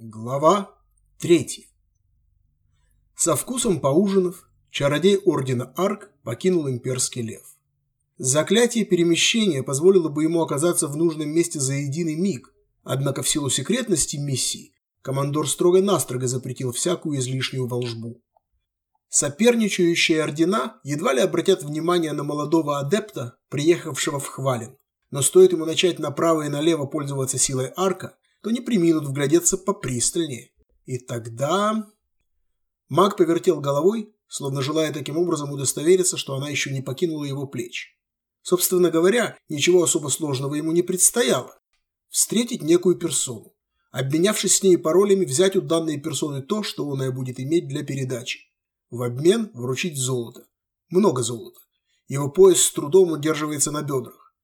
Глава третья. Со вкусом поужинав, чародей Ордена Арк покинул Имперский Лев. Заклятие перемещения позволило бы ему оказаться в нужном месте за единый миг, однако в силу секретности миссии командор строго-настрого запретил всякую излишнюю волжбу. Соперничающие ордена едва ли обратят внимание на молодого адепта, приехавшего в Хвалин, но стоит ему начать направо и налево пользоваться силой арка, то не приминут вглядеться попристальнее. И тогда... Маг повертел головой, словно желая таким образом удостовериться, что она еще не покинула его плеч. Собственно говоря, ничего особо сложного ему не предстояло. Встретить некую персону. Обменявшись с ней паролями, взять у данной персоны то, что она будет иметь для передачи. В обмен вручить золото. Много золота. Его пояс с трудом удерживается на бедрах.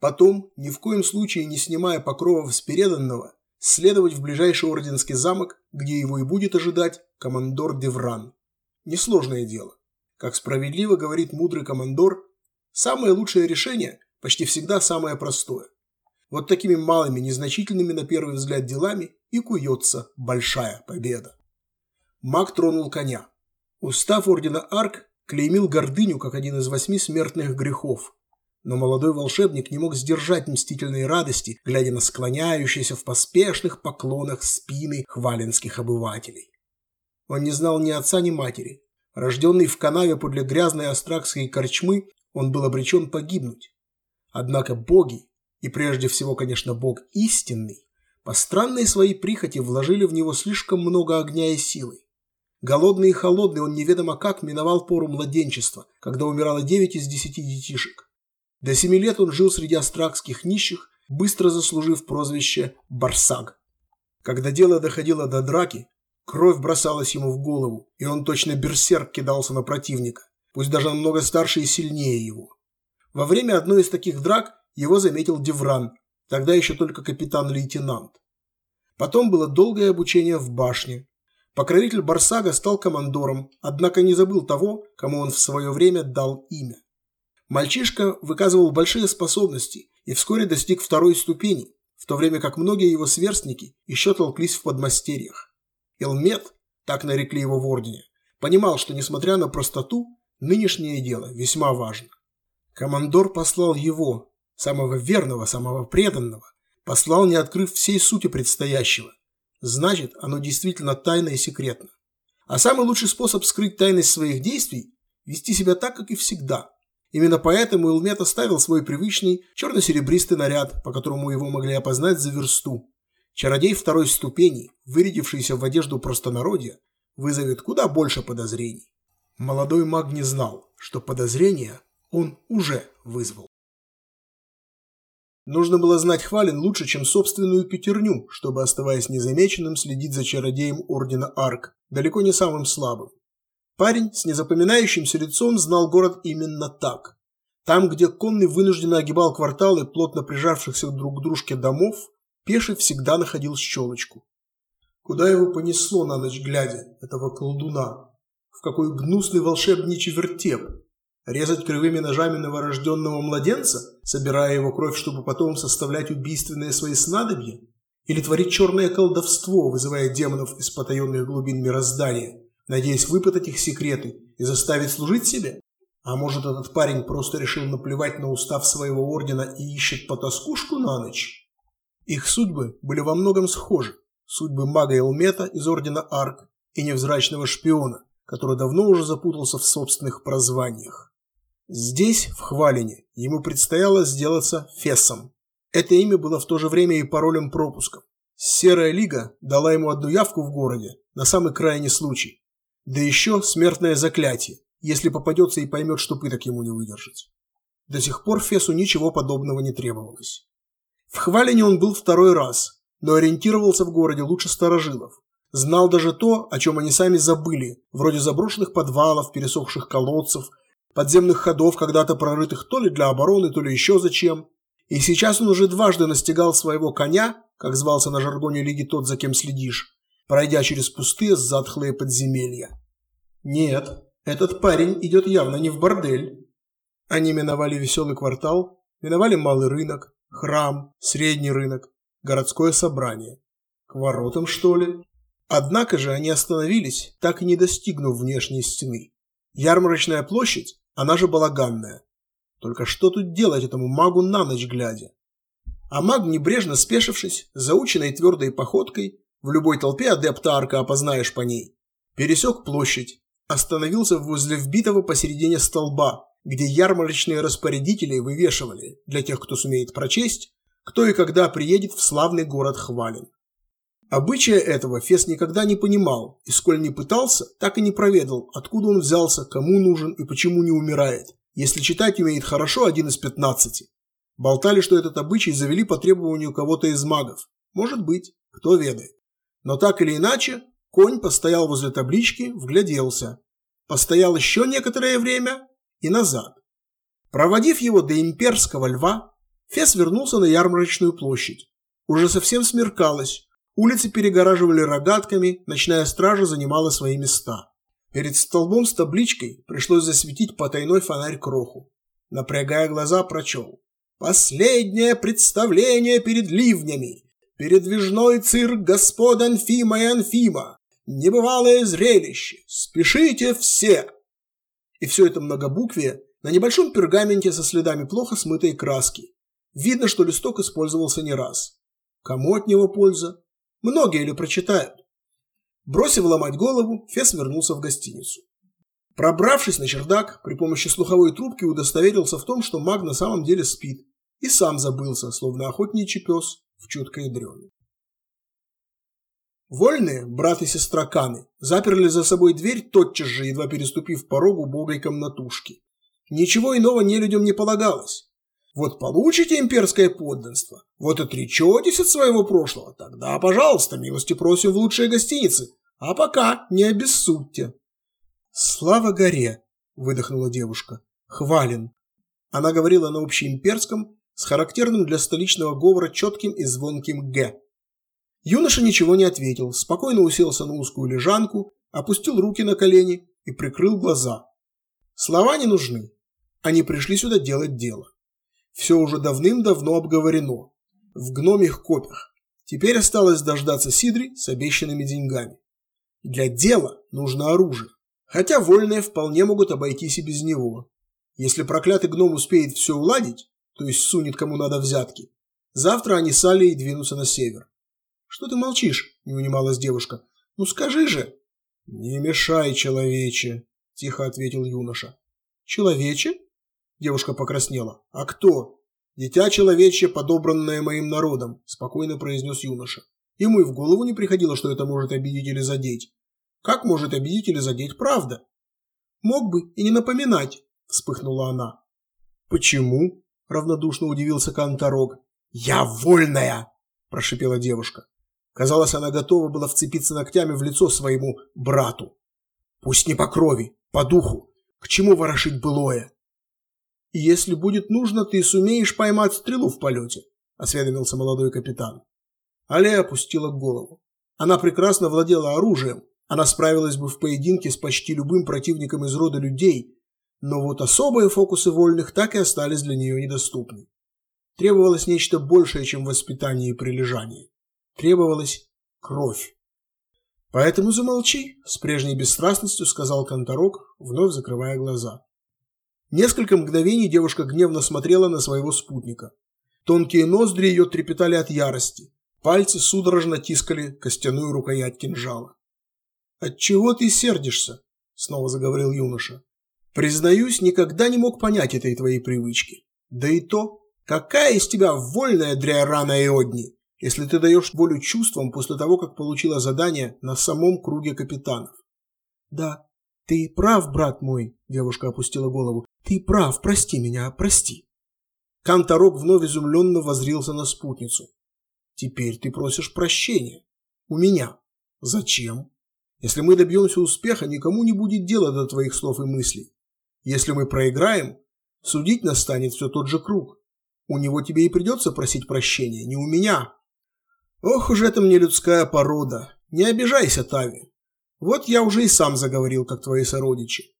Потом, ни в коем случае не снимая покровов с переданного, следовать в ближайший орденский замок, где его и будет ожидать командор Девран. Несложное дело. Как справедливо говорит мудрый командор, самое лучшее решение почти всегда самое простое. Вот такими малыми, незначительными на первый взгляд делами и куется большая победа. Маг тронул коня. Устав ордена Арк клеймил гордыню как один из восьми смертных грехов, но молодой волшебник не мог сдержать мстительной радости, глядя на склоняющиеся в поспешных поклонах спины хваленских обывателей. Он не знал ни отца, ни матери. Рожденный в канаве подле грязной астракской корчмы, он был обречен погибнуть. Однако боги, и прежде всего, конечно, бог истинный, по странной своей прихоти вложили в него слишком много огня и силы. Голодный и холодный он неведомо как миновал пору младенчества, когда умирало девять из десяти детишек. До семи лет он жил среди астракских нищих, быстро заслужив прозвище «Барсаг». Когда дело доходило до драки, кровь бросалась ему в голову, и он точно берсерк кидался на противника, пусть даже намного старше и сильнее его. Во время одной из таких драк его заметил Девран, тогда еще только капитан-лейтенант. Потом было долгое обучение в башне. Покровитель Барсага стал командором, однако не забыл того, кому он в свое время дал имя. Мальчишка выказывал большие способности и вскоре достиг второй ступени, в то время как многие его сверстники еще толклись в подмастерьях. Элмет, так нарекли его в ордене, понимал, что несмотря на простоту, нынешнее дело весьма важно. Командор послал его, самого верного, самого преданного, послал, не открыв всей сути предстоящего. Значит, оно действительно тайно и секретно. А самый лучший способ скрыть тайность своих действий – вести себя так, как и всегда, Именно поэтому Илмет оставил свой привычный черно-серебристый наряд, по которому его могли опознать за версту. Чародей второй ступени, вырядившийся в одежду простонародья, вызовет куда больше подозрений. Молодой маг не знал, что подозрения он уже вызвал. Нужно было знать Хвалин лучше, чем собственную пятерню, чтобы, оставаясь незамеченным, следить за чародеем Ордена Арк, далеко не самым слабым. Парень с незапоминающимся лицом знал город именно так. Там, где конный вынужденно огибал кварталы плотно прижавшихся друг к дружке домов, пеший всегда находил щелочку. Куда его понесло на ночь глядя, этого колдуна? В какой гнусный волшебничий вертеп? Резать кривыми ножами новорожденного младенца, собирая его кровь, чтобы потом составлять убийственные свои снадобья? Или творить черное колдовство, вызывая демонов из потаенных глубин мироздания? Надеясь выпытать их секреты и заставить служить себе? А может, этот парень просто решил наплевать на устав своего ордена и ищет потаскушку на ночь? Их судьбы были во многом схожи. Судьбы мага Элмета из ордена Арк и невзрачного шпиона, который давно уже запутался в собственных прозваниях. Здесь, в Хвалине, ему предстояло сделаться Фессом. Это имя было в то же время и паролем пропуском. Серая Лига дала ему одну явку в городе на самый крайний случай, да еще смертное заклятие, если попадется и поймет, что пыток ему не выдержать. До сих пор Фесу ничего подобного не требовалось. В Хвалине он был второй раз, но ориентировался в городе лучше старожилов. Знал даже то, о чем они сами забыли, вроде заброшенных подвалов, пересохших колодцев, подземных ходов, когда-то прорытых то ли для обороны, то ли еще зачем. И сейчас он уже дважды настигал своего коня, как звался на жаргоне лиги тот, за кем следишь, пройдя через пустые затхлые подземелья. Нет, этот парень идет явно не в бордель. Они миновали веселый квартал, миновали малый рынок, храм, средний рынок, городское собрание. К воротам, что ли? Однако же они остановились, так и не достигнув внешней стены. Ярмарочная площадь, она же балаганная. Только что тут делать этому магу на ночь глядя? А маг, небрежно спешившись, заученной твердой походкой, в любой толпе адепта арка опознаешь по ней, пересек площадь, остановился возле вбитого посередине столба, где ярмарочные распорядители вывешивали, для тех, кто сумеет прочесть, кто и когда приедет в славный город Хвалин. Обычая этого Фес никогда не понимал, и сколь не пытался, так и не проведал, откуда он взялся, кому нужен и почему не умирает, если читать умеет хорошо один из пятнадцати. Болтали, что этот обычай завели по требованию кого-то из магов. Может быть, кто ведает. Но так или иначе, конь постоял возле таблички, вгляделся. Постоял еще некоторое время и назад. Проводив его до имперского льва, Фес вернулся на ярмарочную площадь. Уже совсем смеркалось, улицы перегораживали рогатками, ночная стража занимала свои места. Перед столбом с табличкой пришлось засветить потайной фонарь кроху. Напрягая глаза, прочел. Последнее представление перед ливнями. Передвижной цирк господ Анфима и Анфима. Небывалое зрелище. Спешите все. И все это многобуквие на небольшом пергаменте со следами плохо смытой краски. Видно, что листок использовался не раз. Кому от него польза? Многие ли прочитают? Бросив ломать голову, Фес вернулся в гостиницу. Пробравшись на чердак, при помощи слуховой трубки удостоверился в том, что маг на самом деле спит, и сам забылся, словно охотничий пес в чуткой дреме. Вольные, брат и сестра Каны, заперли за собой дверь тотчас же, едва переступив порог убогой комнатушки. Ничего иного нелюдям не полагалось. Вот получите имперское подданство, вот отречетесь от своего прошлого, тогда, пожалуйста, милости просим в лучшие гостиницы, а пока не обессудьте. «Слава горе!» – выдохнула девушка. «Хвален!» Она говорила на общеимперском, с характерным для столичного говора четким и звонким «г». Юноша ничего не ответил, спокойно уселся на узкую лежанку, опустил руки на колени и прикрыл глаза. Слова не нужны. Они пришли сюда делать дело. Все уже давным-давно обговорено. В гномих копях. Теперь осталось дождаться Сидри с обещанными деньгами. Для дела нужно оружие. Хотя вольные вполне могут обойтись и без него. Если проклятый гном успеет все уладить, то есть сунет кому надо взятки. Завтра они с Алией двинутся на север. «Что ты молчишь?» – не унималась девушка. «Ну скажи же!» «Не мешай, человече!» – тихо ответил юноша. «Человече?» – девушка покраснела. «А кто?» «Дитя человечье, подобранное моим народом», – спокойно произнес юноша. Ему и в голову не приходило, что это может обидеть или задеть. Как может обидеть или задеть правда? «Мог бы и не напоминать», – вспыхнула она. «Почему?» Равнодушно удивился Канторог. «Я вольная!» – прошипела девушка. Казалось, она готова была вцепиться ногтями в лицо своему брату. «Пусть не по крови, по духу. К чему ворошить былое?» «И если будет нужно, ты сумеешь поймать стрелу в полете», – осведомился молодой капитан. Алия опустила голову. Она прекрасно владела оружием, она справилась бы в поединке с почти любым противником из рода людей, но вот особые фокусы вольных так и остались для нее недоступны. Требовалось нечто большее, чем воспитание и прилежание. Требовалась кровь. «Поэтому замолчи», – с прежней бесстрастностью сказал Конторок, вновь закрывая глаза. Несколько мгновений девушка гневно смотрела на своего спутника. Тонкие ноздри ее трепетали от ярости. Пальцы судорожно тискали костяную рукоять кинжала. «Отчего ты сердишься?» – снова заговорил юноша. Признаюсь, никогда не мог понять этой твоей привычки. Да и то, какая из тебя вольная дря рана и одни, если ты даешь волю чувствам после того, как получила задание на самом круге капитанов. Да, ты прав, брат мой, девушка опустила голову. Ты прав, прости меня, прости. Канторок вновь изумленно возрился на спутницу. Теперь ты просишь прощения. У меня. Зачем? Если мы добьемся успеха, никому не будет дела до твоих слов и мыслей. Если мы проиграем, судить нас станет все тот же круг. У него тебе и придется просить прощения, не у меня. Ох уж это мне людская порода. Не обижайся, Тави. Вот я уже и сам заговорил, как твои сородичи.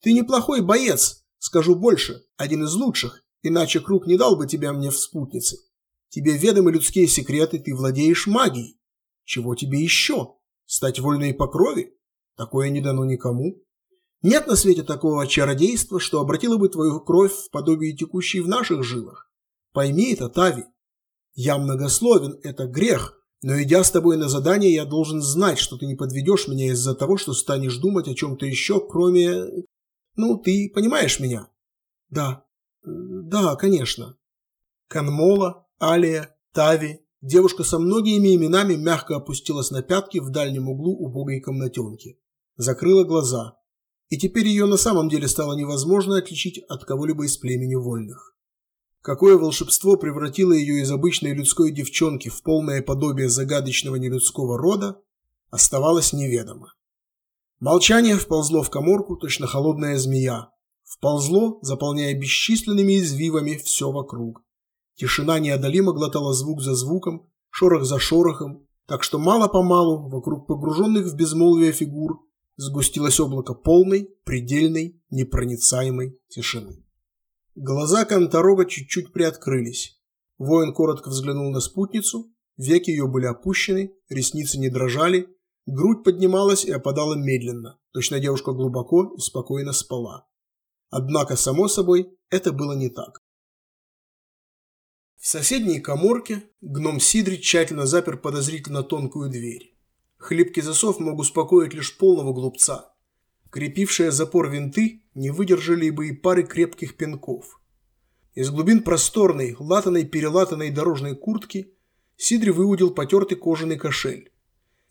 Ты неплохой боец, скажу больше, один из лучших, иначе круг не дал бы тебя мне в спутнице. Тебе ведомы людские секреты, ты владеешь магией. Чего тебе еще? Стать вольной по крови? Такое не дано никому. Нет на свете такого чародейства, что обратило бы твою кровь в подобие текущей в наших жилах. Пойми это, Тави. Я многословен, это грех, но идя с тобой на задание, я должен знать, что ты не подведешь меня из-за того, что станешь думать о чем-то еще, кроме... Ну, ты понимаешь меня? Да. Да, конечно. Канмола, Алия, Тави, девушка со многими именами мягко опустилась на пятки в дальнем углу убогой комнатенки. Закрыла глаза. И теперь ее на самом деле стало невозможно отличить от кого-либо из племени вольных. Какое волшебство превратило ее из обычной людской девчонки в полное подобие загадочного нелюдского рода, оставалось неведомо. Молчание вползло в коморку, точно холодная змея. Вползло, заполняя бесчисленными извивами все вокруг. Тишина неодолимо глотала звук за звуком, шорох за шорохом, так что мало-помалу вокруг погруженных в безмолвие фигур сгустилось облако полной, предельной, непроницаемой тишины. Глаза Конторога чуть-чуть приоткрылись. Воин коротко взглянул на спутницу, веки ее были опущены, ресницы не дрожали, грудь поднималась и опадала медленно, точно девушка глубоко и спокойно спала. Однако, само собой, это было не так. В соседней коморке гном Сидри тщательно запер подозрительно тонкую дверь. Хлипкий засов мог успокоить лишь полного глупца. Крепившие запор винты не выдержали бы и пары крепких пинков. Из глубин просторной, латаной-перелатанной дорожной куртки Сидри выудил потертый кожаный кошель.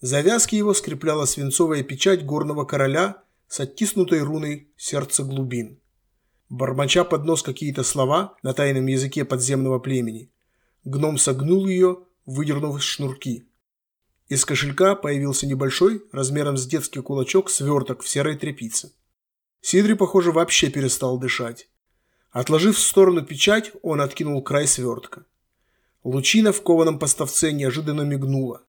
Завязки его скрепляла свинцовая печать горного короля с оттиснутой руной сердца глубин. Бормоча под нос какие-то слова на тайном языке подземного племени, гном согнул ее, выдернув шнурки – из кошелька появился небольшой, размером с детский кулачок, сверток в серой тряпице. Сидри, похоже, вообще перестал дышать. Отложив в сторону печать, он откинул край свертка. Лучина в кованом поставце неожиданно мигнула.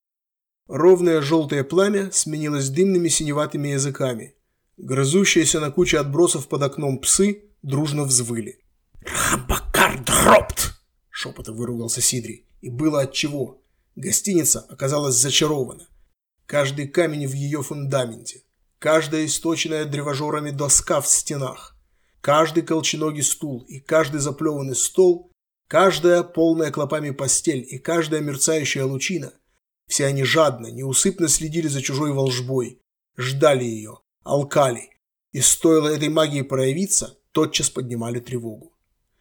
Ровное желтое пламя сменилось дымными синеватыми языками. Грызущиеся на куче отбросов под окном псы дружно взвыли. «Рабакар дропт!» – шепотом выругался Сидри. И было отчего. Гостиница оказалась зачарована. Каждый камень в ее фундаменте, каждая источенная древожорами доска в стенах, каждый колченогий стул и каждый заплеванный стол, каждая полная клопами постель и каждая мерцающая лучина – все они жадно, неусыпно следили за чужой волжбой, ждали ее, алкали, и стоило этой магии проявиться, тотчас поднимали тревогу.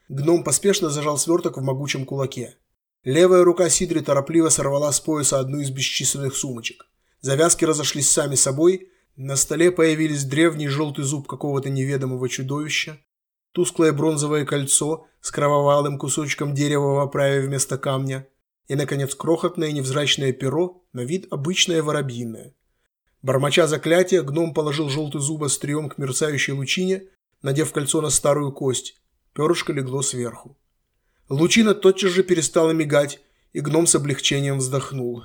Гном поспешно зажал сверток в могучем кулаке. Левая рука Сидри торопливо сорвала с пояса одну из бесчисленных сумочек. Завязки разошлись сами собой, на столе появились древний желтый зуб какого-то неведомого чудовища, тусклое бронзовое кольцо с кровавалым кусочком дерева в оправе вместо камня и, наконец, крохотное невзрачное перо, на вид обычное воробьиное. Бормоча заклятие, гном положил желтый зуб острием к мерцающей лучине, надев кольцо на старую кость. Перышко легло сверху. Лучина тотчас же перестала мигать, и гном с облегчением вздохнул.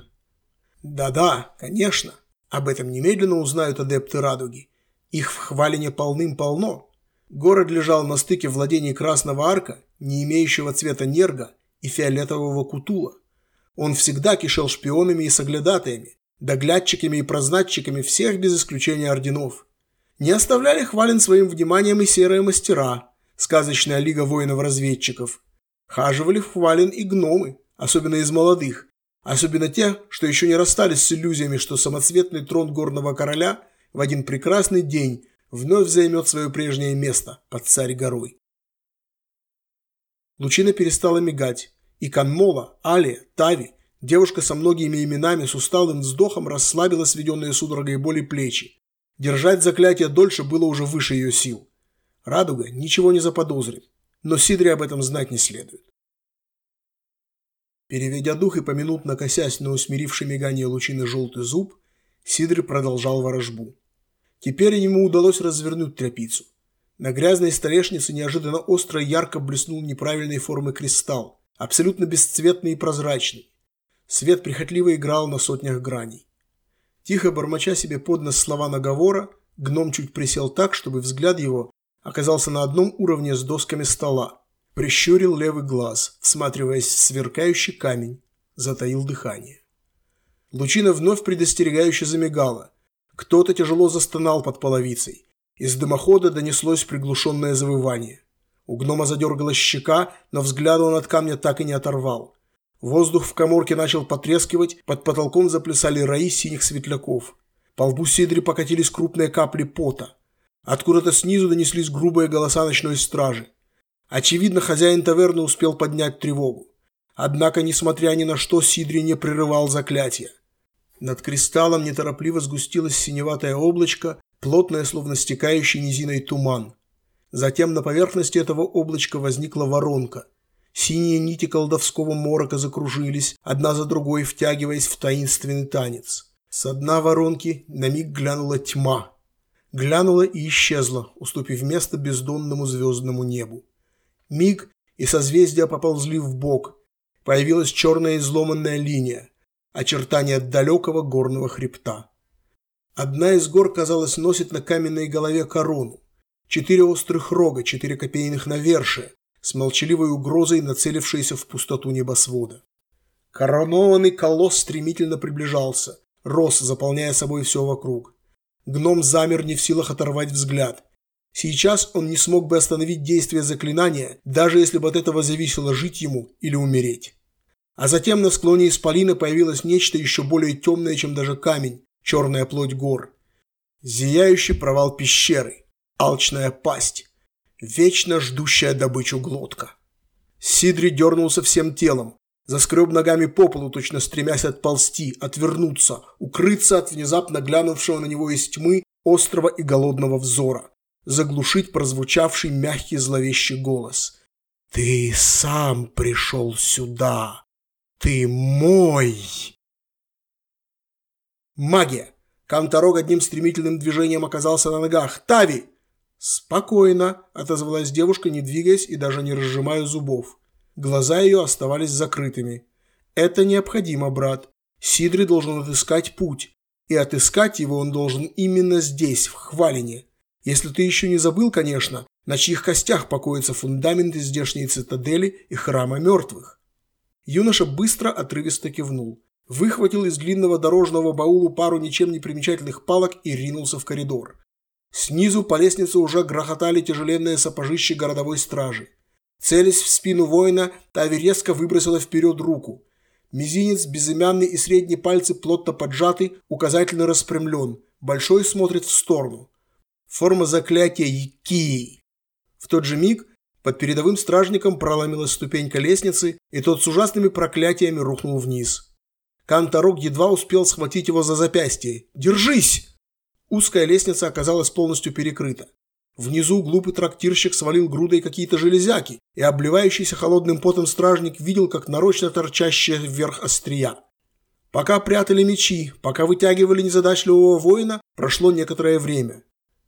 «Да-да, конечно. Об этом немедленно узнают адепты Радуги. Их в Хвалине полным-полно. Город лежал на стыке владений Красного Арка, не имеющего цвета нерга, и фиолетового кутула. Он всегда кишел шпионами и соглядатаями, доглядчиками и прознатчиками всех без исключения орденов. Не оставляли Хвалин своим вниманием и серые мастера, сказочная лига воинов-разведчиков, Хаживали в Хвалин и гномы, особенно из молодых, особенно те, что еще не расстались с иллюзиями, что самоцветный трон горного короля в один прекрасный день вновь займет свое прежнее место под царь горой. Лучина перестала мигать, и Канмола, Алия, Тави, девушка со многими именами с усталым вздохом расслабила сведенные судорогой боли плечи. Держать заклятие дольше было уже выше ее сил. Радуга ничего не заподозрит но Сидре об этом знать не следует. Переведя дух и поминутно косясь на усмиривший мигание лучины желтый зуб, Сидр продолжал ворожбу. Теперь ему удалось развернуть тряпицу. На грязной столешнице неожиданно остро и ярко блеснул неправильной формы кристалл, абсолютно бесцветный и прозрачный. Свет прихотливо играл на сотнях граней. Тихо бормоча себе под нос слова наговора, гном чуть присел так, чтобы взгляд его оказался на одном уровне с досками стола. Прищурил левый глаз, всматриваясь в сверкающий камень, затаил дыхание. Лучина вновь предостерегающе замигала. Кто-то тяжело застонал под половицей. Из дымохода донеслось приглушенное завывание. У гнома задергалась щека, но взгляда он от камня так и не оторвал. Воздух в коморке начал потрескивать, под потолком заплясали раи синих светляков. По лбу Сидри покатились крупные капли пота. Откуда-то снизу донеслись грубые голоса ночной стражи. Очевидно, хозяин таверны успел поднять тревогу. Однако, несмотря ни на что, Сидри не прерывал заклятия. Над кристаллом неторопливо сгустилось синеватое облачко, плотное, словно стекающий низиной туман. Затем на поверхности этого облачка возникла воронка. Синие нити колдовского морока закружились, одна за другой втягиваясь в таинственный танец. С дна воронки на миг глянула тьма. Глянула и исчезла, уступив место бездонному звездному небу. Миг, и созвездия поползли в бок. Появилась черная изломанная линия, очертания далекого горного хребта. Одна из гор, казалось, носит на каменной голове корону. Четыре острых рога, четыре копейных навершия, с молчаливой угрозой нацелившиеся в пустоту небосвода. Коронованный колосс стремительно приближался, рос, заполняя собой все вокруг. Гном замер не в силах оторвать взгляд. Сейчас он не смог бы остановить действие заклинания, даже если бы от этого зависело жить ему или умереть. А затем на склоне исполина появилось нечто еще более темное, чем даже камень, черная плоть гор. Зияющий провал пещеры, алчная пасть, вечно ждущая добычу глотка. Сидри дернулся всем телом, Заскреб ногами по полу, точно стремясь отползти, отвернуться, укрыться от внезапно глянувшего на него из тьмы острого и голодного взора, заглушить прозвучавший мягкий зловещий голос. «Ты сам пришел сюда! Ты мой!» Магия! Канторог одним стремительным движением оказался на ногах. «Тави!» «Спокойно», – отозвалась девушка, не двигаясь и даже не разжимая зубов. Глаза ее оставались закрытыми. «Это необходимо, брат. Сидри должен отыскать путь. И отыскать его он должен именно здесь, в Хвалине. Если ты еще не забыл, конечно, на чьих костях покоятся фундаменты здешней цитадели и храма мертвых». Юноша быстро отрывисто кивнул. Выхватил из длинного дорожного баула пару ничем не примечательных палок и ринулся в коридор. Снизу по лестнице уже грохотали тяжеленные сапожищи городовой стражи. Целясь в спину воина, Тави резко выбросила вперед руку. Мизинец, безымянный и средние пальцы плотно поджаты, указательно распрямлен, большой смотрит в сторону. Форма заклятия Якии. В тот же миг под передовым стражником проломилась ступенька лестницы, и тот с ужасными проклятиями рухнул вниз. Канторог едва успел схватить его за запястье. «Держись!» Узкая лестница оказалась полностью перекрыта. Внизу глупый трактирщик свалил грудой какие-то железяки, и обливающийся холодным потом стражник видел, как нарочно торчащая вверх острия. Пока прятали мечи, пока вытягивали незадачливого воина, прошло некоторое время.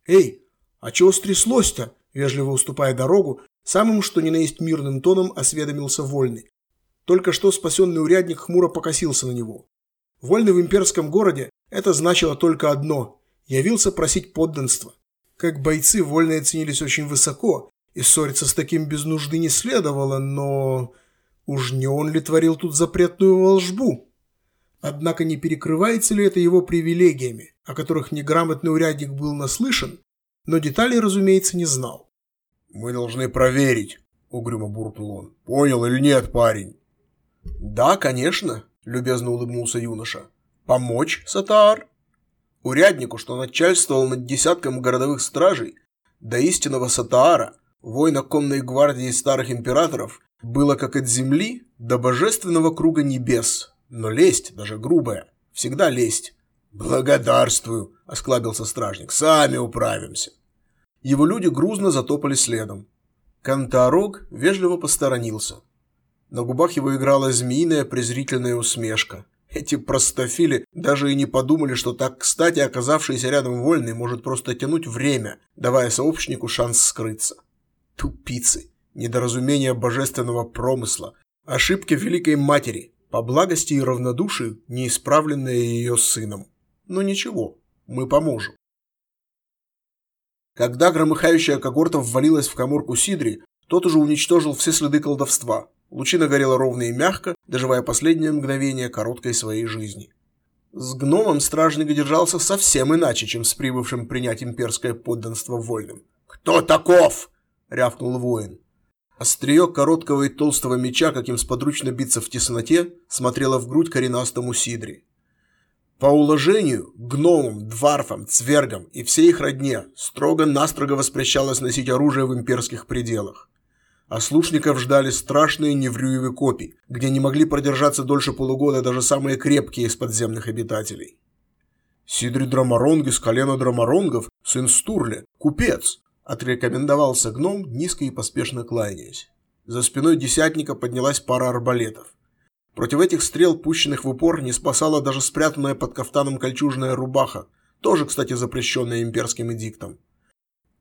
«Эй, а чего стряслось-то?» – вежливо уступая дорогу, самым что ни на есть мирным тоном осведомился Вольный. Только что спасенный урядник хмуро покосился на него. Вольный в имперском городе – это значило только одно – явился просить подданства. Как бойцы вольные ценились очень высоко, и ссориться с таким без нужды не следовало, но... Уж не он ли творил тут запретную волжбу? Однако не перекрывается ли это его привилегиями, о которых неграмотный урядник был наслышан, но деталей, разумеется, не знал. «Мы должны проверить», — угрюмо буркнул он. «Понял или нет, парень?» «Да, конечно», — любезно улыбнулся юноша. «Помочь, Сатар?» Уряднику, что начальствовал над десятком городовых стражей, до истинного Сатаара, воина конной гвардии старых императоров, было как от земли до божественного круга небес. Но лесть, даже грубая, всегда лесть. «Благодарствую», — осклабился стражник, — «сами управимся». Его люди грузно затопали следом. Кантарог вежливо посторонился. На губах его играла змеиная презрительная усмешка. Эти простофили даже и не подумали, что так кстати оказавшийся рядом вольный может просто тянуть время, давая сообщнику шанс скрыться. Тупицы, недоразумение божественного промысла, ошибки Великой Матери, по благости и равнодушию, неисправленные ее сыном. Но ничего, мы поможем. Когда громыхающая когорта ввалилась в коморку Сидри, тот уже уничтожил все следы колдовства. Лучина горела ровно и мягко, доживая последнее мгновение короткой своей жизни. С гномом стражник держался совсем иначе, чем с прибывшим принять имперское подданство вольным. «Кто таков?» — рявкнул воин. Острие короткого и толстого меча, каким сподручно биться в тесноте, смотрело в грудь коренастому Сидри. По уложению, гномам, дварфам, цвергам и всей их родне строго-настрого воспрещалось носить оружие в имперских пределах. А слушников ждали страшные неврюевы копи, где не могли продержаться дольше полугода даже самые крепкие из подземных обитателей. Сидри Драмаронг из колена Драмаронгов, сын Стурле, купец, отрекомендовался гном, низко и поспешно кланяясь. За спиной десятника поднялась пара арбалетов. Против этих стрел, пущенных в упор, не спасала даже спрятанная под кафтаном кольчужная рубаха, тоже, кстати, запрещенная имперским эдиктом.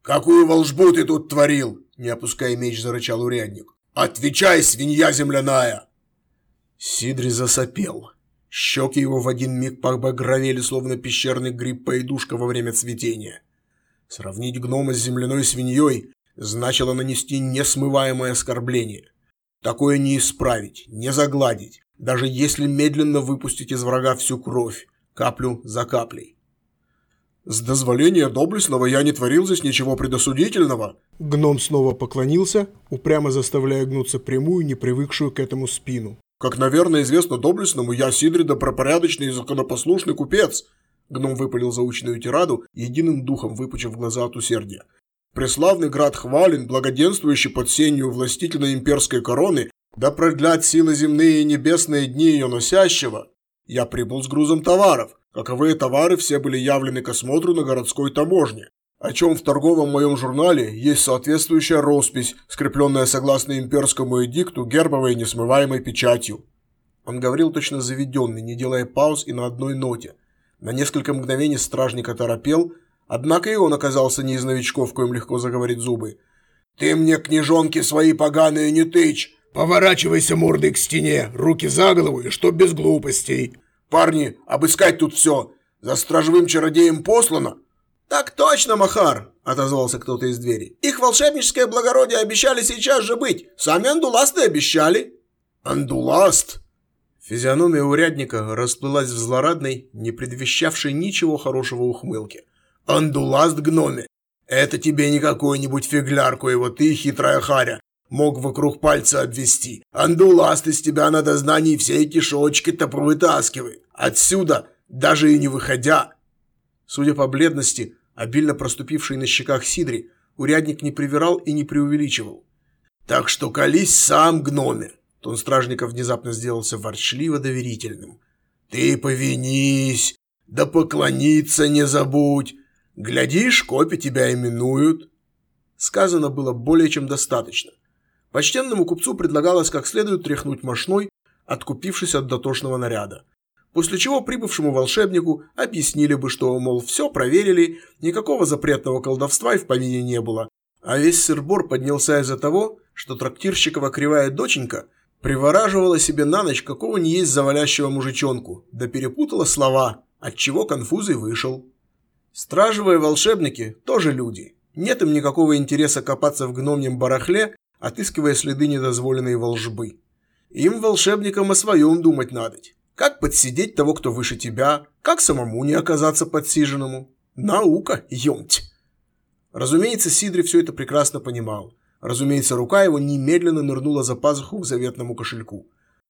«Какую волжбу ты тут творил?» – не опуская меч, зарычал урядник. «Отвечай, свинья земляная!» Сидри засопел. Щеки его в один миг побагровели, словно пещерный гриб-поедушка во время цветения. Сравнить гнома с земляной свиньей значило нанести несмываемое оскорбление. Такое не исправить, не загладить, даже если медленно выпустить из врага всю кровь, каплю за каплей. «С дозволения доблестного я не творил здесь ничего предосудительного». Гном снова поклонился, упрямо заставляя гнуться прямую, не привыкшую к этому спину. «Как, наверное, известно доблестному, я Сидрида пропорядочный и законопослушный купец». Гном выпалил заученную тираду, единым духом выпучив глаза от усердия. Преславный град хвален, благоденствующий под сенью властительной имперской короны, да продлят силы земные и небесные дни ее носящего. Я прибыл с грузом товаров. Каковые товары все были явлены к осмотру на городской таможне, о чем в торговом моем журнале есть соответствующая роспись, скрепленная согласно имперскому эдикту гербовой несмываемой печатью. Он говорил точно заведенный, не делая пауз и на одной ноте. На несколько мгновений стражник оторопел – Однако и он оказался не из новичков, коим легко заговорить зубы. «Ты мне книжонки свои поганые не тычь! Поворачивайся мордой к стене, руки за голову и чтоб без глупостей! Парни, обыскать тут все! За стражевым чародеем послано!» «Так точно, Махар!» – отозвался кто-то из двери. «Их волшебническое благородие обещали сейчас же быть! Сами андуласты обещали!» «Андуласт?» Физиономия урядника расплылась в злорадной, не предвещавшей ничего хорошего ухмылке. Андуласт гноме. Это тебе не какой-нибудь фиглярку его ты, хитрая харя, мог вокруг пальца обвести. Андуласт из тебя на дознании все кишочки-то повытаскивай. Отсюда, даже и не выходя. Судя по бледности, обильно проступившей на щеках Сидри, урядник не привирал и не преувеличивал. Так что колись сам, гноме. Тон стражника внезапно сделался ворчливо доверительным. Ты повинись, да поклониться не забудь. Глядишь, копи тебя именуют. Сказано было более чем достаточно. Почтенному купцу предлагалось как следует тряхнуть мошной, откупившись от дотошного наряда. После чего прибывшему волшебнику объяснили бы, что, мол, все проверили, никакого запретного колдовства и в помине не было. А весь сырбор поднялся из-за того, что трактирщикова кривая доченька привораживала себе на ночь какого ни есть завалящего мужичонку, да перепутала слова, отчего конфузый вышел. Стражевые волшебники тоже люди. Нет им никакого интереса копаться в гномьем барахле, отыскивая следы недозволенной волжбы. Им, волшебникам, о своем думать надо. Как подсидеть того, кто выше тебя, как самому не оказаться подсиженному. Наука, ёмть. Разумеется, Сидри все это прекрасно понимал. Разумеется, рука его немедленно нырнула за пазуху к заветному кошельку.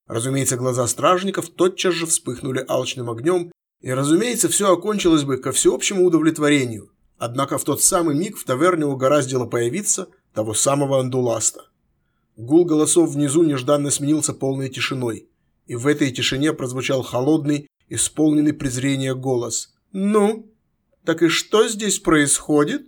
Разумеется, глаза стражников тотчас же вспыхнули алчным огнем, и, разумеется, все окончилось бы ко всеобщему удовлетворению. Однако в тот самый миг в таверне угораздило появиться того самого андуласта. Гул голосов внизу нежданно сменился полной тишиной, и в этой тишине прозвучал холодный, исполненный презрения голос. «Ну, так и что здесь происходит?»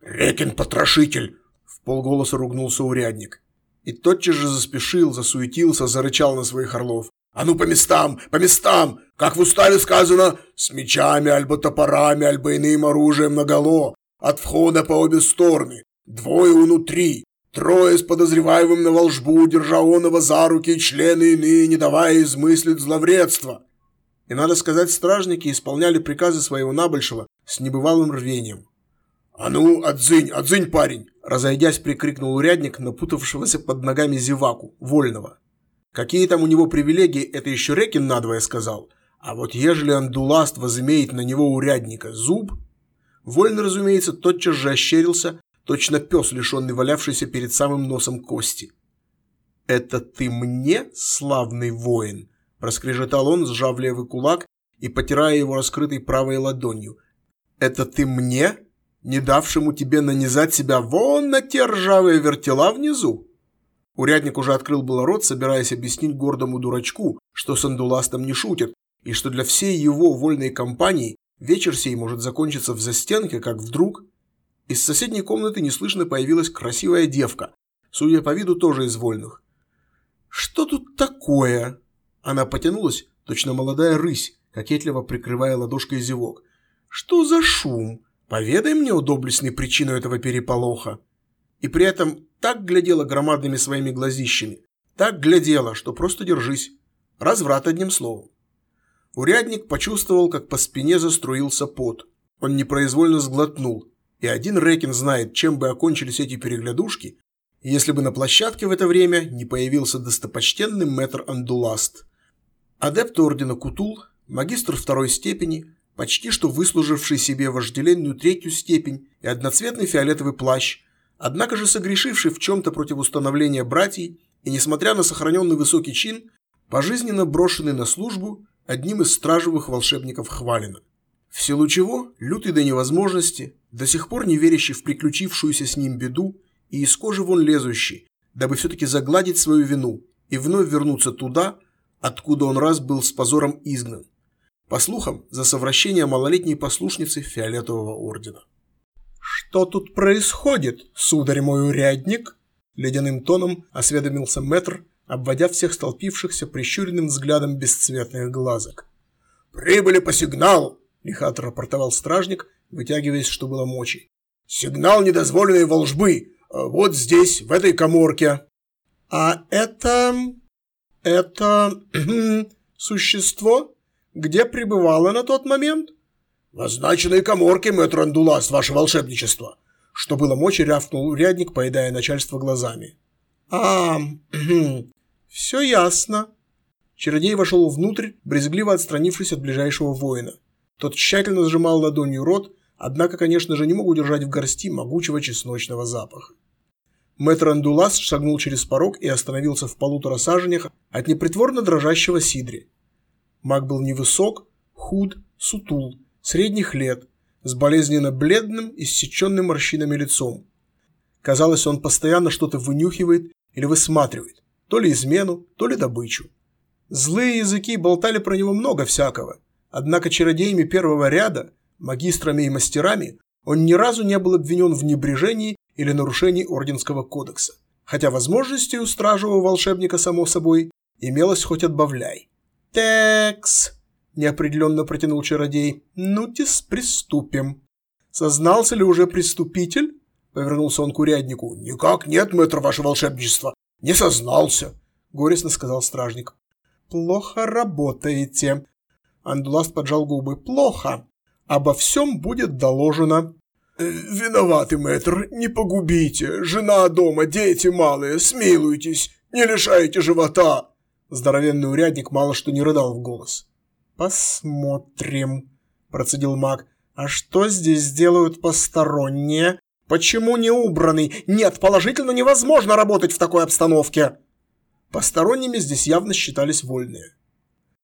«Рекин-потрошитель!» — в полголоса ругнулся урядник. И тотчас же заспешил, засуетился, зарычал на своих орлов. А ну по местам, по местам! Как в уставе сказано, с мечами, альбо топорами, альбо иным оружием наголо, от входа по обе стороны, двое внутри, трое с подозреваемым на волжбу, держа оного за руки, члены иные, не давая измыслить зловредства. И, надо сказать, стражники исполняли приказы своего набольшего с небывалым рвением. «А ну, отзынь, отзынь, парень!» Разойдясь, прикрикнул урядник, напутавшегося под ногами зеваку, вольного. Какие там у него привилегии, это еще Рекин надвое сказал. А вот ежели Андуласт возымеет на него урядника зуб... Вольный, разумеется, тотчас же ощерился, точно пес, лишенный валявшийся перед самым носом кости. «Это ты мне, славный воин?» – проскрежетал он, сжав левый кулак и потирая его раскрытой правой ладонью. «Это ты мне, не давшему тебе нанизать себя вон на те ржавые вертела внизу?» Урядник уже открыл было рот, собираясь объяснить гордому дурачку, что с Андуластом не шутят, и что для всей его вольной компании вечер сей может закончиться в застенке, как вдруг... Из соседней комнаты неслышно появилась красивая девка, судя по виду тоже из вольных. «Что тут такое?» Она потянулась, точно молодая рысь, кокетливо прикрывая ладошкой зевок. «Что за шум? Поведай мне, о причину этого переполоха!» И при этом так глядела громадными своими глазищами, так глядела, что просто держись. Разврат одним словом. Урядник почувствовал, как по спине заструился пот. Он непроизвольно сглотнул. И один Рекин знает, чем бы окончились эти переглядушки, если бы на площадке в это время не появился достопочтенный мэтр Андуласт. Адепт ордена Кутул, магистр второй степени, почти что выслуживший себе вожделенную третью степень и одноцветный фиолетовый плащ, однако же согрешивший в чем-то против установления братьев и, несмотря на сохраненный высокий чин, пожизненно брошенный на службу одним из стражевых волшебников Хвалина. В силу чего, лютый до невозможности, до сих пор не верящий в приключившуюся с ним беду и из кожи вон лезущий, дабы все-таки загладить свою вину и вновь вернуться туда, откуда он раз был с позором изгнан. По слухам, за совращение малолетней послушницы Фиолетового ордена. «Что тут происходит, сударь мой урядник?» Ледяным тоном осведомился мэтр, обводя всех столпившихся прищуренным взглядом бесцветных глазок. «Прибыли по сигналу!» — лихо рапортовал стражник, вытягиваясь, что было мочи. «Сигнал недозволенной волжбы! Вот здесь, в этой коморке!» «А это... это... существо? Где пребывало на тот момент?» «В означенной коморке, мэтр Андулас, ваше волшебничество!» Что было мочи, рявкнул урядник, поедая начальство глазами. «А, «Все ясно». Чародей вошел внутрь, брезгливо отстранившись от ближайшего воина. Тот тщательно сжимал ладонью рот, однако, конечно же, не мог удержать в горсти могучего чесночного запаха. Мэтр Андулас шагнул через порог и остановился в полутора саженях от непритворно дрожащего Сидри. Маг был невысок, худ, сутул, средних лет, с болезненно бледным, иссеченным морщинами лицом. Казалось, он постоянно что-то вынюхивает или высматривает то ли измену, то ли добычу. Злые языки болтали про него много всякого, однако чародеями первого ряда, магистрами и мастерами, он ни разу не был обвинен в небрежении или нарушении Орденского кодекса, хотя возможностей у стражевого волшебника, само собой, имелось хоть отбавляй. «Текс!» – неопределенно протянул чародей. «Ну-тис, приступим». «Сознался ли уже преступитель?» – повернулся он к уряднику. «Никак нет, мэтр, ваше волшебничество. «Не сознался», — горестно сказал стражник. «Плохо работаете». Андуласт поджал губы. «Плохо. Обо всем будет доложено». «Э, «Виноваты, мэтр, не погубите. Жена дома, дети малые, смилуйтесь, не лишайте живота». Здоровенный урядник мало что не рыдал в голос. «Посмотрим», – процедил маг. «А что здесь делают посторонние? Почему не убранный? Нет, положительно невозможно работать в такой обстановке. Посторонними здесь явно считались вольные.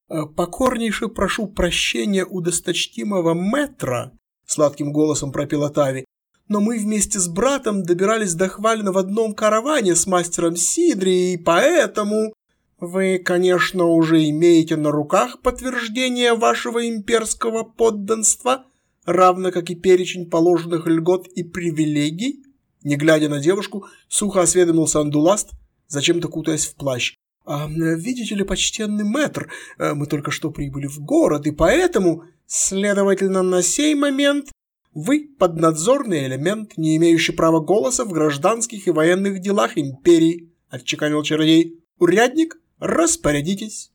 «Э, «Покорнейше прошу прощения у досточтимого метра», — сладким голосом пропела Тави, «но мы вместе с братом добирались до Хвалина в одном караване с мастером Сидри, и поэтому...» «Вы, конечно, уже имеете на руках подтверждение вашего имперского подданства», равно как и перечень положенных льгот и привилегий? Не глядя на девушку, сухо осведомился Андуласт, зачем-то кутаясь в плащ. «А, видите ли, почтенный мэтр, э, мы только что прибыли в город, и поэтому, следовательно, на сей момент вы поднадзорный элемент, не имеющий права голоса в гражданских и военных делах империи», — отчеканил чародей. «Урядник, распорядитесь».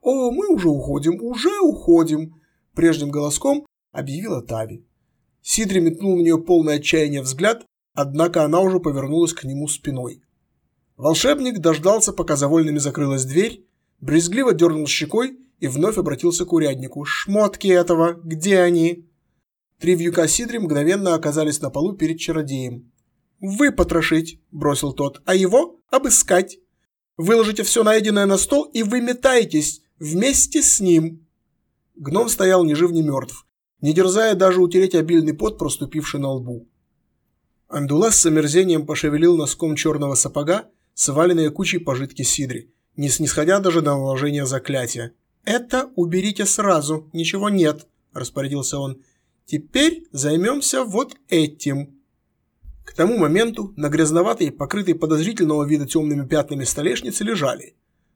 «О, мы уже уходим, уже уходим», — прежним голоском объявила Тави. Сидри метнул на нее полное отчаяние взгляд, однако она уже повернулась к нему спиной. Волшебник дождался, пока за вольными закрылась дверь, брезгливо дернул щекой и вновь обратился к уряднику. «Шмотки этого, где они?» Три вьюка Сидри мгновенно оказались на полу перед чародеем. «Вы потрошить», – бросил тот, – «а его обыскать. Выложите все найденное на стол и выметаетесь вместе с ним». Гном стоял ни жив, ни мертв, не дерзая даже утереть обильный пот, проступивший на лбу. Андулас с омерзением пошевелил носком черного сапога, сваленные кучей пожитки Сидри, не снисходя даже до наложения заклятия. «Это уберите сразу, ничего нет», – распорядился он. «Теперь займемся вот этим». К тому моменту на грязноватой, покрытой подозрительного вида темными пятнами столешнице лежали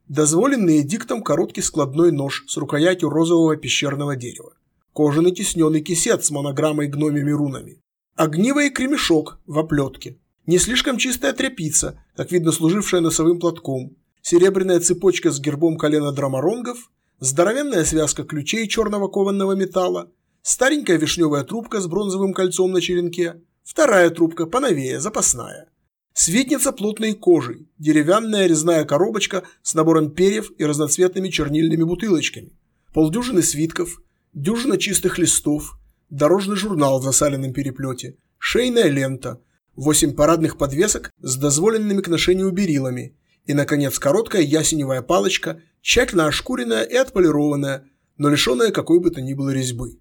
дозволенный диктом короткий складной нож с рукоятью розового пещерного дерева, кожаный тисненный кисет с монограммой гномими рунами, огнивый кремешок в оплетке, не слишком чистая тряпица, как видно служившая носовым платком, серебряная цепочка с гербом колена драмаронгов, здоровенная связка ключей черного кованного металла, старенькая вишневая трубка с бронзовым кольцом на черенке, вторая трубка, поновее, запасная. Светница плотной кожей, деревянная резная коробочка с набором перьев и разноцветными чернильными бутылочками, полдюжины свитков, дюжина чистых листов, дорожный журнал в засаленном переплете, шейная лента, восемь парадных подвесок с дозволенными к ношению берилами и, наконец, короткая ясеневая палочка, тщательно ошкуренная и отполированная, но лишенная какой бы то ни было резьбы.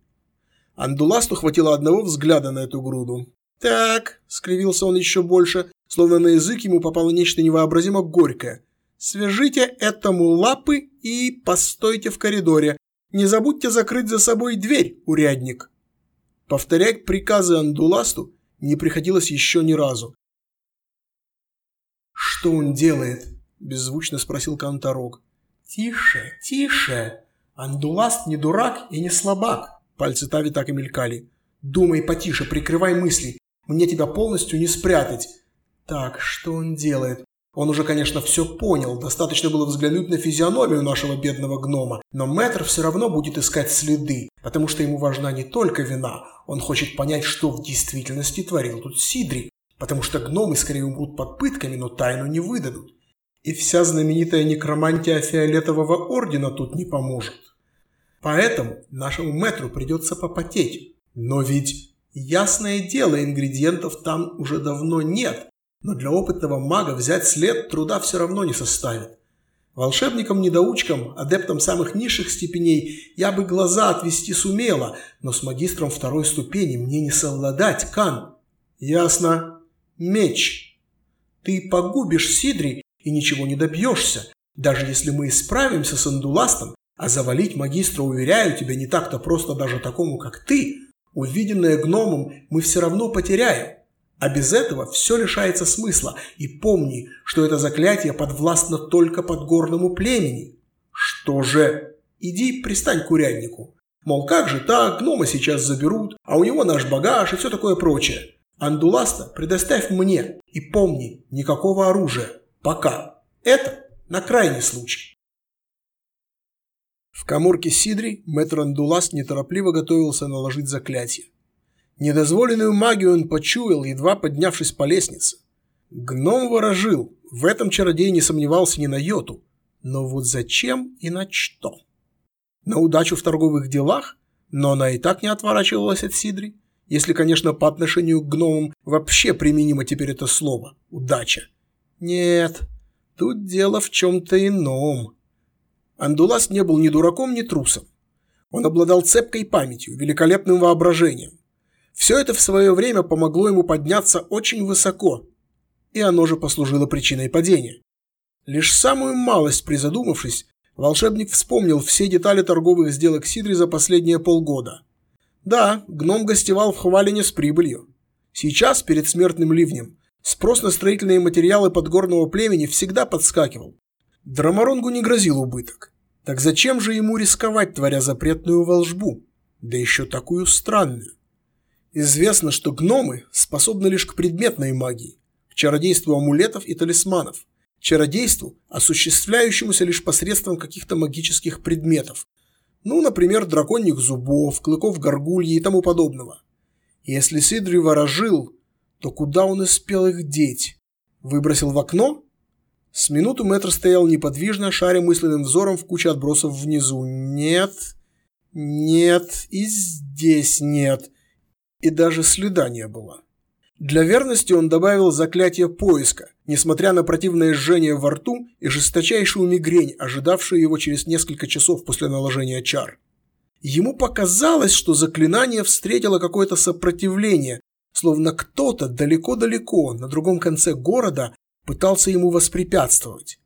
Андуласту хватило одного взгляда на эту груду. «Так», — скривился он еще больше, словно на язык ему попало нечто невообразимо горькое. «Свяжите этому лапы и постойте в коридоре. Не забудьте закрыть за собой дверь, урядник». Повторять приказы Андуласту не приходилось еще ни разу. «Что он делает?» – беззвучно спросил Канторог. «Тише, тише! Андуласт не дурак и не слабак!» Пальцы Тави так и мелькали. «Думай потише, прикрывай мысли. Мне тебя полностью не спрятать. Так, что он делает? Он уже, конечно, все понял, достаточно было взглянуть на физиономию нашего бедного гнома, но мэтр все равно будет искать следы, потому что ему важна не только вина, он хочет понять, что в действительности творил тут Сидри, потому что гномы скорее умрут под пытками, но тайну не выдадут. И вся знаменитая некромантия фиолетового ордена тут не поможет. Поэтому нашему мэтру придется попотеть. Но ведь, ясное дело, ингредиентов там уже давно нет, но для опытного мага взять след труда все равно не составит. Волшебникам-недоучкам, адептам самых низших степеней я бы глаза отвести сумела, но с магистром второй ступени мне не совладать, Кан. Ясно. Меч. Ты погубишь Сидри и ничего не добьешься, даже если мы исправимся с Андуластом, а завалить магистра, уверяю тебя, не так-то просто даже такому, как ты. Увиденное гномом мы все равно потеряем. А без этого все лишается смысла. И помни, что это заклятие подвластно только подгорному племени. Что же? Иди пристань к уряднику. Мол, как же так, гнома сейчас заберут, а у него наш багаж и все такое прочее. Андуласта предоставь мне и помни, никакого оружия. Пока. Это на крайний случай. В коморке Сидри мэтр Андуласт неторопливо готовился наложить заклятие. Недозволенную магию он почуял, едва поднявшись по лестнице. Гном ворожил, в этом чародей не сомневался ни на йоту. Но вот зачем и на что? На удачу в торговых делах? Но она и так не отворачивалась от Сидри. Если, конечно, по отношению к гномам вообще применимо теперь это слово «удача». Нет, тут дело в чем-то ином. Андулас не был ни дураком, ни трусом. Он обладал цепкой памятью, великолепным воображением. Все это в свое время помогло ему подняться очень высоко, и оно же послужило причиной падения. Лишь самую малость призадумавшись, волшебник вспомнил все детали торговых сделок Сидри за последние полгода. Да, гном гостевал в Хвалине с прибылью. Сейчас, перед смертным ливнем, спрос на строительные материалы подгорного племени всегда подскакивал. Драмаронгу не грозил убыток. Так зачем же ему рисковать, творя запретную волжбу? Да еще такую странную. Известно, что гномы способны лишь к предметной магии, к чародейству амулетов и талисманов, чародейству, осуществляющемуся лишь посредством каких-то магических предметов, ну, например, драконьих зубов, клыков горгульи и тому подобного. Если Сидри ворожил, то куда он успел их деть? Выбросил в окно? С минуту мэтр стоял неподвижно, шаря мысленным взором в куче отбросов внизу. Нет, нет, и здесь нет. И даже следа не было. Для верности он добавил заклятие поиска, несмотря на противное жжение во рту и жесточайшую мигрень, ожидавшую его через несколько часов после наложения чар. Ему показалось, что заклинание встретило какое-то сопротивление, словно кто-то далеко-далеко, на другом конце города, пытался ему воспрепятствовать.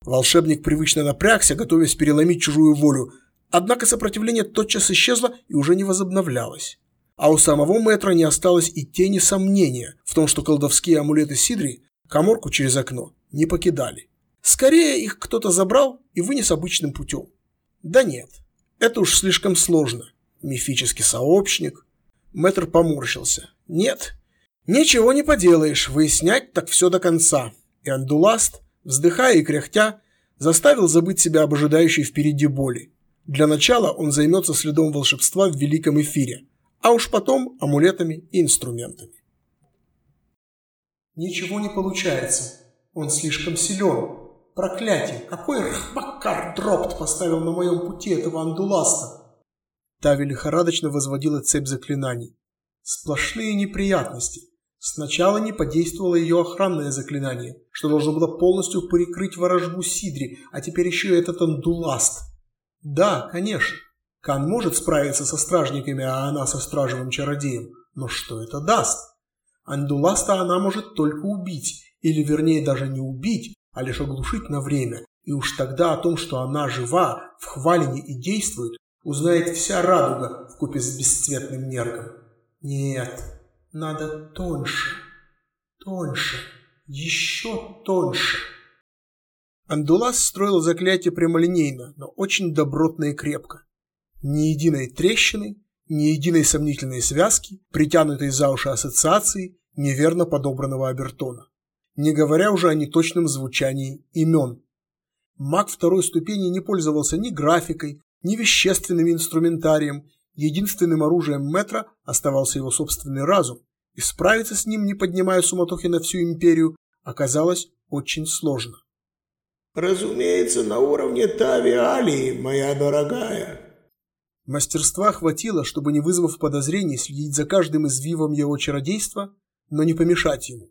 Волшебник привычно напрягся, готовясь переломить чужую волю, однако сопротивление тотчас исчезло и уже не возобновлялось а у самого мэтра не осталось и тени сомнения в том, что колдовские амулеты Сидри коморку через окно не покидали. Скорее их кто-то забрал и вынес обычным путем. Да нет, это уж слишком сложно. Мифический сообщник. Мэтр поморщился. Нет, ничего не поделаешь, выяснять так все до конца. И Андуласт, вздыхая и кряхтя, заставил забыть себя об ожидающей впереди боли. Для начала он займется следом волшебства в великом эфире – а уж потом амулетами и инструментами. Ничего не получается. Он слишком силен. Проклятие! Какой Рахмакар Дропт поставил на моем пути этого андуласта? Тави лихорадочно возводила цепь заклинаний. Сплошные неприятности. Сначала не подействовало ее охранное заклинание, что должно было полностью перекрыть ворожбу Сидри, а теперь еще и этот андуласт. Да, конечно, Кан может справиться со стражниками, а она со стражевым чародеем. Но что это даст? Андуласта она может только убить, или вернее даже не убить, а лишь оглушить на время. И уж тогда о том, что она жива, в хвалине и действует, узнает вся радуга в купе с бесцветным нергом. Нет, надо тоньше, тоньше, еще тоньше. Андулас строил заклятие прямолинейно, но очень добротно и крепко. Ни единой трещины, ни единой сомнительной связки, притянутой за уши ассоциации неверно подобранного обертона. Не говоря уже о неточном звучании имен. Маг второй ступени не пользовался ни графикой, ни вещественным инструментарием. Единственным оружием метра оставался его собственный разум, и справиться с ним, не поднимая суматохи на всю империю, оказалось очень сложно. «Разумеется, на уровне Тави Алии, моя дорогая», Мастерства хватило, чтобы, не вызвав подозрений, следить за каждым извивом его чародейства, но не помешать ему.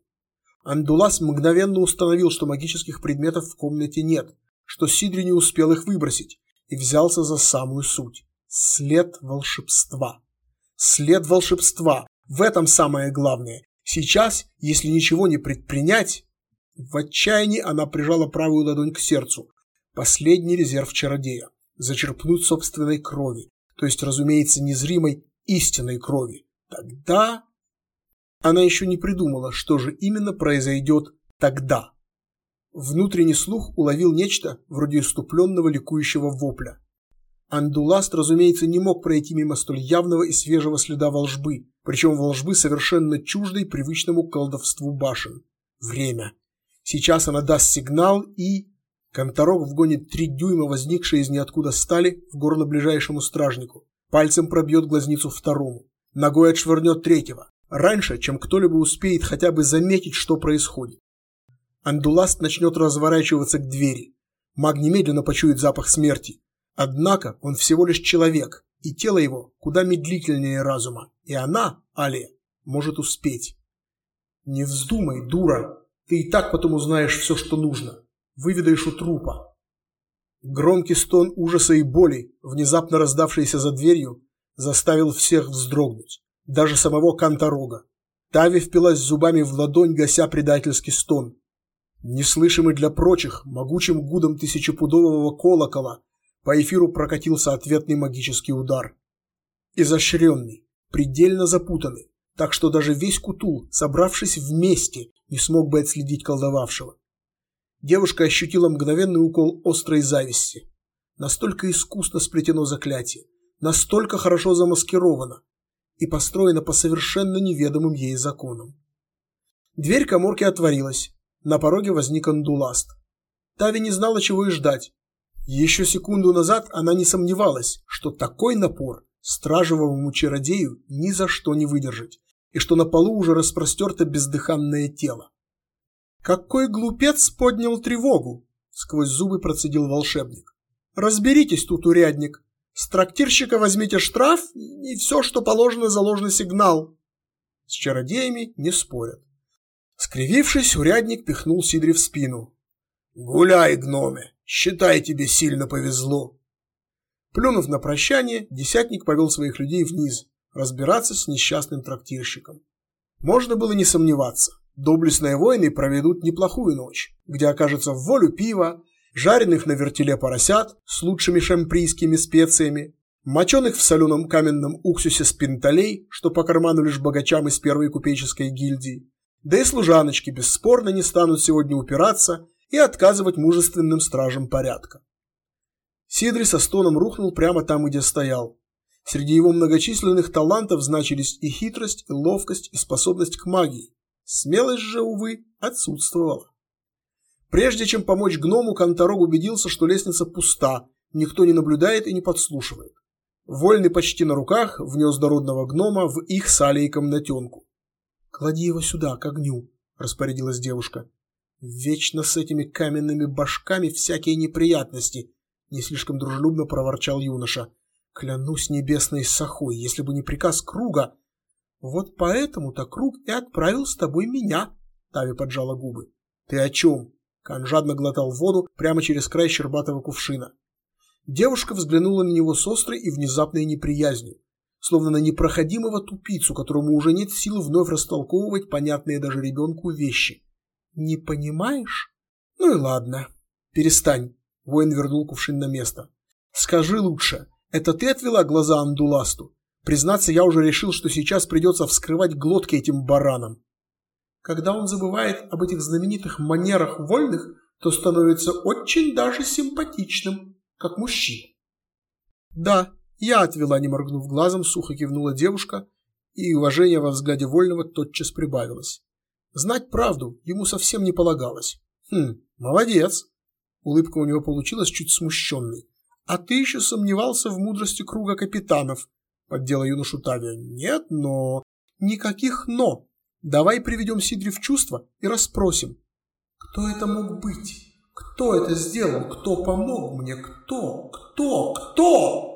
Андулас мгновенно установил, что магических предметов в комнате нет, что Сидри не успел их выбросить, и взялся за самую суть – след волшебства. След волшебства – в этом самое главное. Сейчас, если ничего не предпринять… В отчаянии она прижала правую ладонь к сердцу. Последний резерв чародея. Зачерпнуть собственной крови, то есть, разумеется, незримой истинной крови. Тогда она еще не придумала, что же именно произойдет тогда. Внутренний слух уловил нечто вроде иступленного ликующего вопля. Андуласт, разумеется, не мог пройти мимо столь явного и свежего следа волжбы, причем волжбы совершенно чуждой привычному колдовству башен. Время. Сейчас она даст сигнал и... Конторок вгонит три дюйма, возникшие из ниоткуда стали, в горло ближайшему стражнику. Пальцем пробьет глазницу второму. Ногой отшвырнет третьего. Раньше, чем кто-либо успеет хотя бы заметить, что происходит. Андуласт начнет разворачиваться к двери. Маг немедленно почует запах смерти. Однако он всего лишь человек, и тело его куда медлительнее разума. И она, Алия, может успеть. Не вздумай, дура. Ты и так потом узнаешь все, что нужно выведаешь у трупа. Громкий стон ужаса и боли, внезапно раздавшийся за дверью, заставил всех вздрогнуть, даже самого Канторога. Тави впилась зубами в ладонь, гася предательский стон. Неслышимый для прочих, могучим гудом тысячепудового колокола по эфиру прокатился ответный магический удар. Изощренный, предельно запутанный, так что даже весь Кутул, собравшись вместе, не смог бы отследить колдовавшего. Девушка ощутила мгновенный укол острой зависти. Настолько искусно сплетено заклятие, настолько хорошо замаскировано и построено по совершенно неведомым ей законам. Дверь коморки отворилась. На пороге возник андуласт. Тави не знала, чего и ждать. Еще секунду назад она не сомневалась, что такой напор стражевому чародею ни за что не выдержать, и что на полу уже распростерто бездыханное тело. «Какой глупец поднял тревогу!» – сквозь зубы процедил волшебник. «Разберитесь тут, урядник. С трактирщика возьмите штраф и все, что положено за ложный сигнал». С чародеями не спорят. Скривившись, урядник пихнул Сидре в спину. «Гуляй, гноме, считай, тебе сильно повезло». Плюнув на прощание, десятник повел своих людей вниз, разбираться с несчастным трактирщиком. Можно было не сомневаться, доблестные воины проведут неплохую ночь, где окажется в волю пива, жареных на вертеле поросят с лучшими шамприйскими специями, моченых в соленом каменном уксусе спинталей, что по карману лишь богачам из первой купеческой гильдии. Да и служаночки бесспорно не станут сегодня упираться и отказывать мужественным стражам порядка. Сидри со стоном рухнул прямо там, где стоял. Среди его многочисленных талантов значились и хитрость, и ловкость, и способность к магии. Смелость же, увы, отсутствовала. Прежде чем помочь гному, Конторог убедился, что лестница пуста, никто не наблюдает и не подслушивает. Вольный почти на руках внес дородного гнома в их с Алией комнатенку. «Клади его сюда, к огню», – распорядилась девушка. «Вечно с этими каменными башками всякие неприятности», – не слишком дружелюбно проворчал юноша. «Клянусь небесной сахой, если бы не приказ круга...» «Вот поэтому-то круг и отправил с тобой меня», – Тави поджала губы. «Ты о чем?» Кан жадно глотал воду прямо через край щербатого кувшина. Девушка взглянула на него с острой и внезапной неприязнью, словно на непроходимого тупицу, которому уже нет сил вновь растолковывать понятные даже ребенку вещи. «Не понимаешь? Ну и ладно. Перестань». Воин вернул кувшин на место. «Скажи лучше, это ты отвела глаза Андуласту? Признаться, я уже решил, что сейчас придется вскрывать глотки этим баранам». Когда он забывает об этих знаменитых манерах вольных, то становится очень даже симпатичным как мужчина. Да, я отвела, не моргнув глазом, сухо кивнула девушка, и уважение во взгляде Вольного тотчас прибавилось. Знать правду ему совсем не полагалось. Хм, молодец. Улыбка у него получилась чуть смущенной. А ты еще сомневался в мудрости круга капитанов, поддела юношу Тавия. Нет, но... Никаких «но». Давай приведем Сидри в чувство и расспросим. Кто это мог быть? Кто это сделал? Кто помог мне? Кто? Кто? Кто?